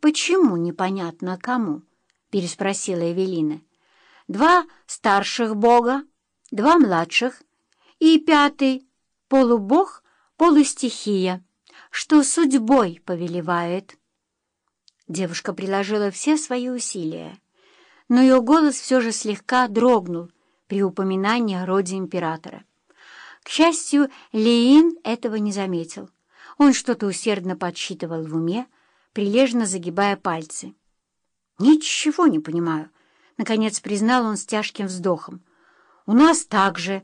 «Почему непонятно кому?» — переспросила Эвелина. «Два старших бога, два младших и пятый — полубог, полустихия, что судьбой повелевает». Девушка приложила все свои усилия, но ее голос все же слегка дрогнул при упоминании о роде императора. К счастью, Леин этого не заметил. Он что-то усердно подсчитывал в уме, прилежно загибая пальцы. «Ничего не понимаю», — наконец признал он с тяжким вздохом. «У нас так же.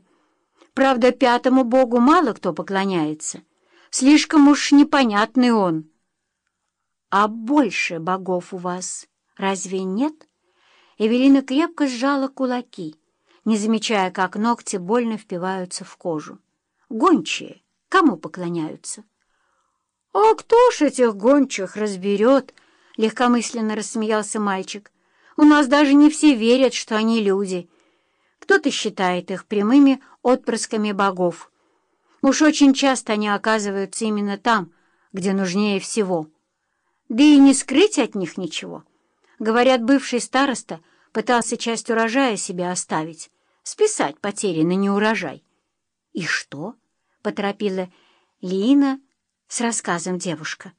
Правда, пятому богу мало кто поклоняется. Слишком уж непонятный он». «А больше богов у вас разве нет?» Эвелина крепко сжала кулаки, не замечая, как ногти больно впиваются в кожу. «Гончие кому поклоняются?» «А кто ж этих гончих разберет?» — легкомысленно рассмеялся мальчик. «У нас даже не все верят, что они люди. Кто-то считает их прямыми отпрысками богов. Уж очень часто они оказываются именно там, где нужнее всего. Да и не скрыть от них ничего. Говорят, бывший староста пытался часть урожая себе оставить, списать потери на неурожай. «И что?» — поторопила Лина, — с рассказом девушка.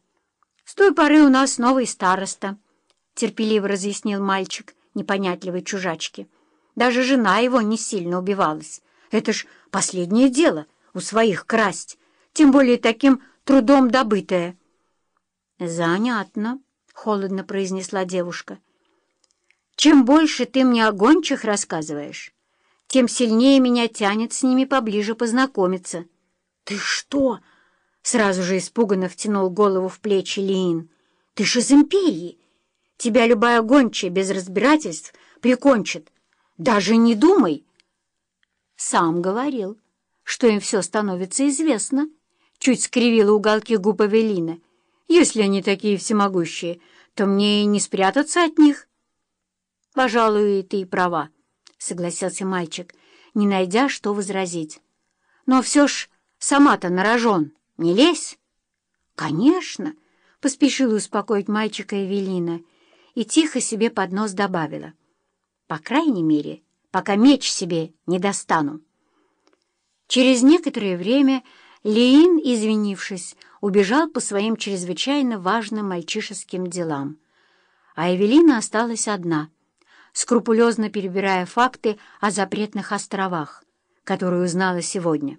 «С той поры у нас новый староста», — терпеливо разъяснил мальчик непонятливой чужачки. «Даже жена его не сильно убивалась. Это ж последнее дело у своих красть, тем более таким трудом добытое». «Занятно», — холодно произнесла девушка. «Чем больше ты мне о гончих рассказываешь, тем сильнее меня тянет с ними поближе познакомиться». «Ты что?» Сразу же испуганно втянул голову в плечи Лиин. «Ты ж из империи! Тебя любая гончая без разбирательств прикончит. Даже не думай!» «Сам говорил, что им все становится известно», — чуть скривила уголки губ Авелина. «Если они такие всемогущие, то мне и не спрятаться от них». «Пожалуй, ты и права», — согласился мальчик, не найдя, что возразить. «Но все ж сама-то на рожон». Не лезь!» «Конечно!» — поспешила успокоить мальчика Эвелина и тихо себе под нос добавила. «По крайней мере, пока меч себе не достану». Через некоторое время Леин, извинившись, убежал по своим чрезвычайно важным мальчишеским делам, а Эвелина осталась одна, скрупулезно перебирая факты о запретных островах, которые узнала сегодня.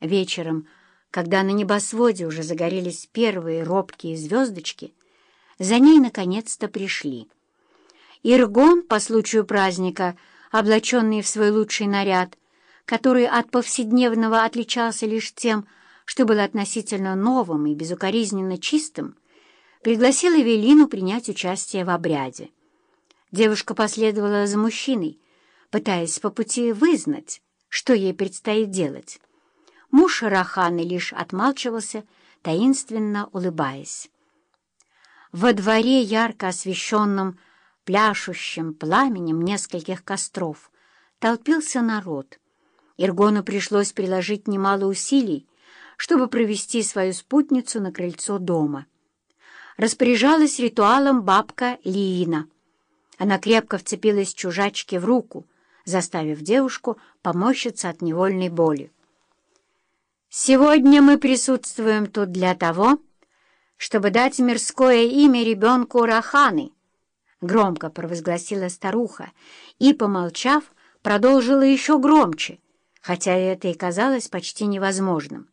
Вечером, когда на небосводе уже загорелись первые робкие звездочки, за ней наконец-то пришли. Иргон, по случаю праздника, облаченный в свой лучший наряд, который от повседневного отличался лишь тем, что был относительно новым и безукоризненно чистым, пригласил Эвелину принять участие в обряде. Девушка последовала за мужчиной, пытаясь по пути вызнать, что ей предстоит делать. Муж Раханы лишь отмалчивался, таинственно улыбаясь. Во дворе, ярко освещенном пляшущим пламенем нескольких костров, толпился народ. Иргону пришлось приложить немало усилий, чтобы провести свою спутницу на крыльцо дома. Распоряжалась ритуалом бабка Лиина. Она крепко вцепилась чужачке в руку, заставив девушку помощиться от невольной боли. Сегодня мы присутствуем тут для того, чтобы дать мирское имя ребенку Раханы, — громко провозгласила старуха и, помолчав, продолжила еще громче, хотя это и казалось почти невозможным.